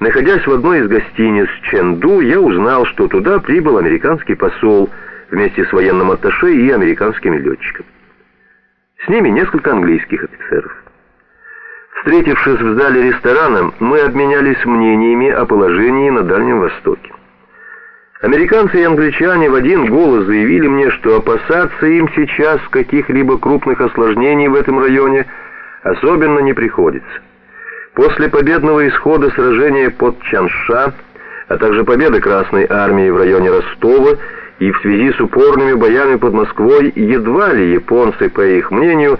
Находясь в одной из гостиниц Чэнду, я узнал, что туда прибыл американский посол вместе с военным атташе и американскими летчиками. С ними несколько английских офицеров. Встретившись в зале ресторана, мы обменялись мнениями о положении на Дальнем Востоке. Американцы и англичане в один голос заявили мне, что опасаться им сейчас каких-либо крупных осложнений в этом районе особенно не приходится. После победного исхода сражения под Чанша, а также победы Красной Армии в районе Ростова и в связи с упорными боями под Москвой, едва ли японцы, по их мнению,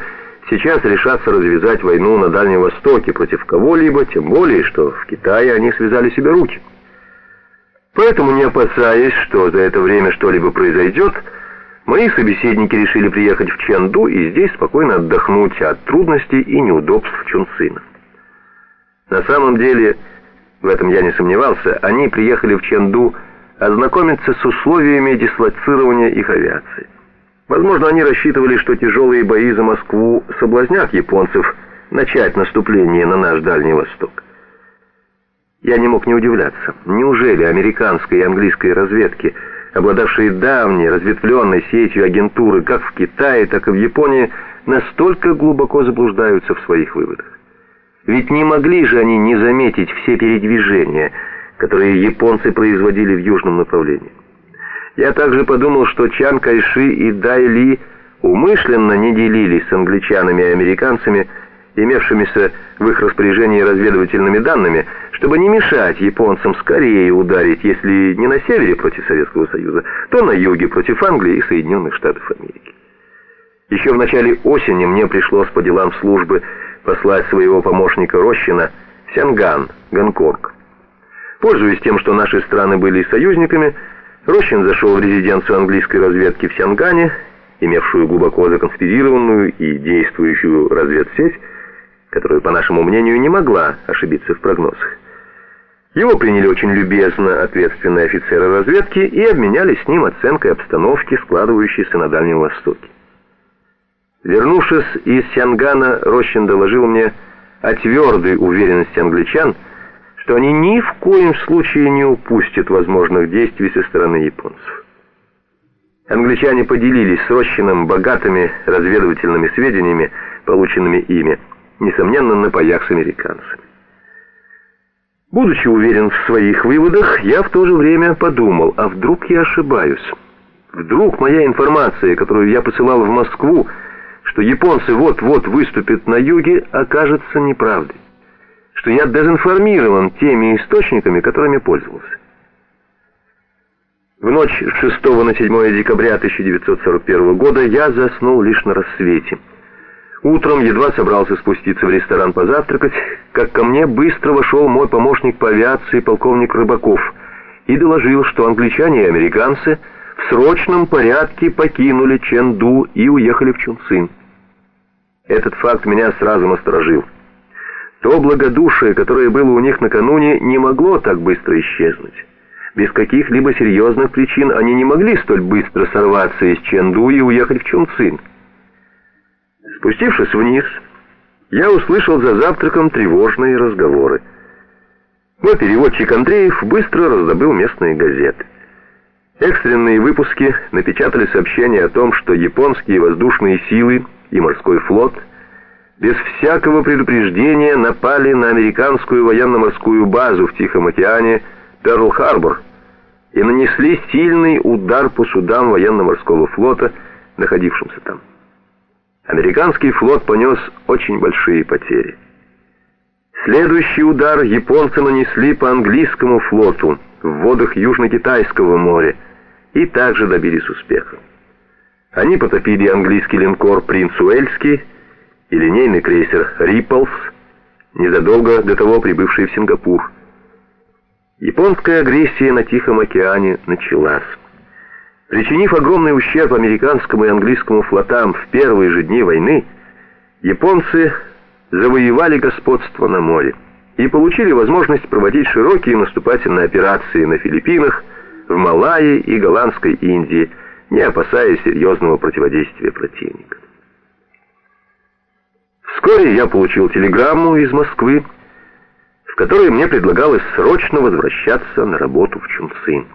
сейчас решатся развязать войну на Дальнем Востоке против кого-либо, тем более, что в Китае они связали себе руки. Поэтому, не опасаясь, что за это время что-либо произойдет, мои собеседники решили приехать в Чэнду и здесь спокойно отдохнуть от трудностей и неудобств Чунцина. На самом деле, в этом я не сомневался, они приехали в Чэнду ознакомиться с условиями дислоцирования их авиации. Возможно, они рассчитывали, что тяжелые бои за Москву соблазнят японцев начать наступление на наш Дальний Восток. Я не мог не удивляться. Неужели американской и английской разведки, обладавшие давней разветвленной сетью агентуры как в Китае, так и в Японии, настолько глубоко заблуждаются в своих выводах? Ведь не могли же они не заметить все передвижения, которые японцы производили в южном направлении. Я также подумал, что Чан Кайши и Дай Ли умышленно не делились с англичанами и американцами, имевшимися в их распоряжении разведывательными данными, чтобы не мешать японцам скорее ударить, если не на севере против Советского Союза, то на юге против Англии и Соединенных Штатов Америки. Еще в начале осени мне пришлось по делам службы послать своего помощника Рощина в Сянган, Гонконг. Пользуясь тем, что наши страны были союзниками, Рощин зашел в резиденцию английской разведки в Сянгане, имевшую глубоко законспирированную и действующую разведсеть, которая, по нашему мнению, не могла ошибиться в прогнозах. Его приняли очень любезно ответственные офицеры разведки и обменялись с ним оценкой обстановки, складывающейся на Дальнем Востоке. Вернувшись из Сянгана, Рощин доложил мне о твердой уверенности англичан, что они ни в коем случае не упустят возможных действий со стороны японцев. Англичане поделились с Рощиным богатыми разведывательными сведениями, полученными ими, несомненно, на паях с американцами. Будучи уверен в своих выводах, я в то же время подумал, а вдруг я ошибаюсь? Вдруг моя информация, которую я посылал в Москву, что японцы вот-вот выступят на юге, окажется неправдой. Что я дезинформирован теми источниками, которыми пользовался. В ночь с 6 на 7 декабря 1941 года я заснул лишь на рассвете. Утром едва собрался спуститься в ресторан позавтракать, как ко мне быстро вошел мой помощник по авиации полковник Рыбаков и доложил, что англичане и американцы в срочном порядке покинули Ченду и уехали в Чунцин. Этот факт меня сразу насторожил. То благодушие, которое было у них накануне, не могло так быстро исчезнуть. Без каких-либо серьезных причин они не могли столь быстро сорваться из Ченду и уехать в Чунцин. Спустившись вниз, я услышал за завтраком тревожные разговоры. Мой переводчик Андреев быстро раздобыл местные газеты. Экстренные выпуски напечатали сообщение о том, что японские воздушные силы и морской флот без всякого предупреждения напали на американскую военно-морскую базу в Тихом океане Перл-Харбор и нанесли сильный удар по судам военно-морского флота, находившимся там. Американский флот понес очень большие потери. Следующий удар японцы нанесли по английскому флоту в водах Южно-Китайского моря и также добились успеха. Они потопили английский линкор «Принц Уэльский» и линейный крейсер «Рипплс», незадолго до того прибывший в Сингапур. Японская агрессия на Тихом океане началась. Причинив огромный ущерб американскому и английскому флотам в первые же дни войны, японцы завоевали господство на море и получили возможность проводить широкие наступательные операции на Филиппинах, в Малайи и Голландской Индии – не опасаясь серьезного противодействия противника. Вскоре я получил телеграмму из Москвы, в которой мне предлагалось срочно возвращаться на работу в Чунцин.